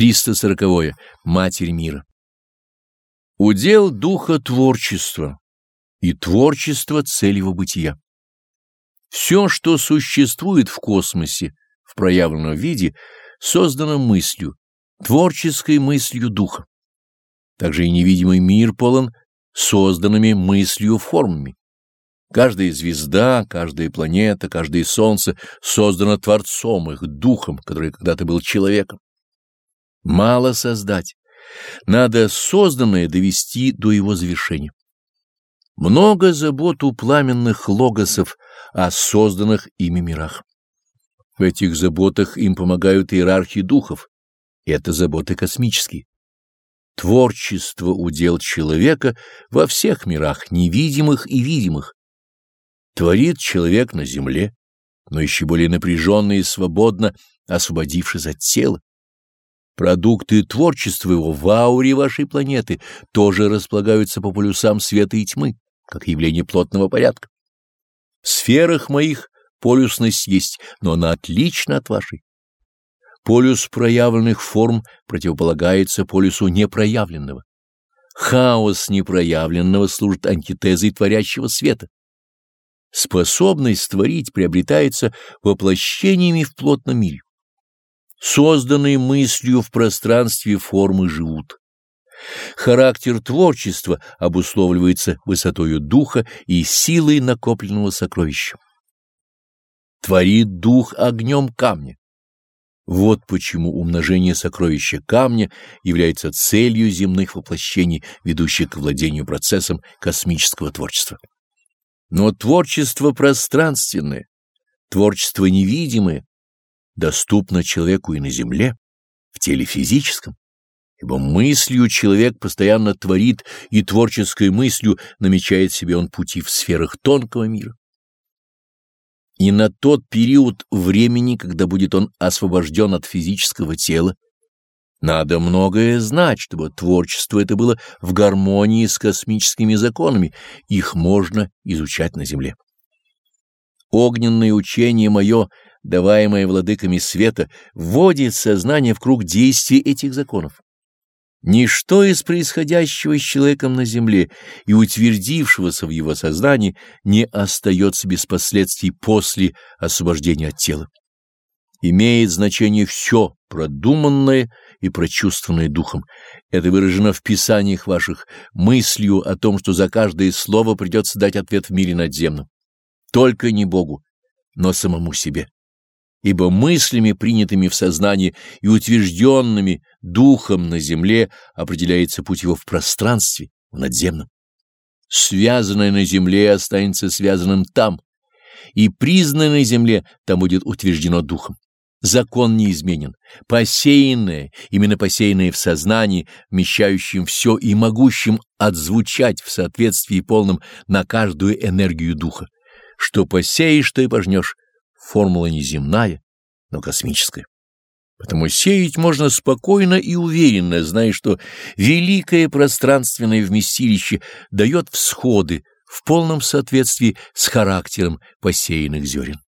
340. -е. Матерь мира. Удел духа творчества, и творчество — цель его бытия. Все, что существует в космосе в проявленном виде, создано мыслью, творческой мыслью духа. Также и невидимый мир полон созданными мыслью формами. Каждая звезда, каждая планета, каждое солнце создано Творцом, их духом, который когда-то был человеком. Мало создать, надо созданное довести до его завершения. Много забот у пламенных логосов о созданных ими мирах. В этих заботах им помогают иерархи духов, это заботы космические. Творчество удел человека во всех мирах, невидимых и видимых. Творит человек на земле, но еще более напряженно и свободно, освободившись от тела. Продукты творчества его в ауре вашей планеты тоже располагаются по полюсам света и тьмы, как явление плотного порядка. В сферах моих полюсность есть, но она отлична от вашей. Полюс проявленных форм противополагается полюсу непроявленного. Хаос непроявленного служит антитезой творящего света. Способность творить приобретается воплощениями в плотном мире созданные мыслью в пространстве формы живут. Характер творчества обусловливается высотою духа и силой накопленного сокровища. Творит дух огнем камня. Вот почему умножение сокровища камня является целью земных воплощений, ведущих к владению процессом космического творчества. Но творчество пространственное, творчество невидимое, доступно человеку и на земле, в теле физическом, ибо мыслью человек постоянно творит, и творческой мыслью намечает себе он пути в сферах тонкого мира. И на тот период времени, когда будет он освобожден от физического тела, надо многое знать, чтобы творчество это было в гармонии с космическими законами, их можно изучать на Земле. Огненное учение мое — даваемое владыками света, вводит сознание в круг действия этих законов. Ничто из происходящего с человеком на земле и утвердившегося в его сознании не остается без последствий после освобождения от тела. Имеет значение все продуманное и прочувствованное духом. Это выражено в писаниях ваших мыслью о том, что за каждое слово придется дать ответ в мире надземном. Только не Богу, но самому себе ибо мыслями, принятыми в сознании и утвержденными духом на земле, определяется путь его в пространстве, в надземном. Связанное на земле останется связанным там, и признанное на земле там будет утверждено духом. Закон неизменен, посеянное, именно посеянное в сознании, вмещающим все и могущим отзвучать в соответствии полном на каждую энергию духа. Что посеешь, то и пожнешь, формула не земная, но космическая. Потому сеять можно спокойно и уверенно, зная, что великое пространственное вместилище дает всходы в полном соответствии с характером посеянных зерен.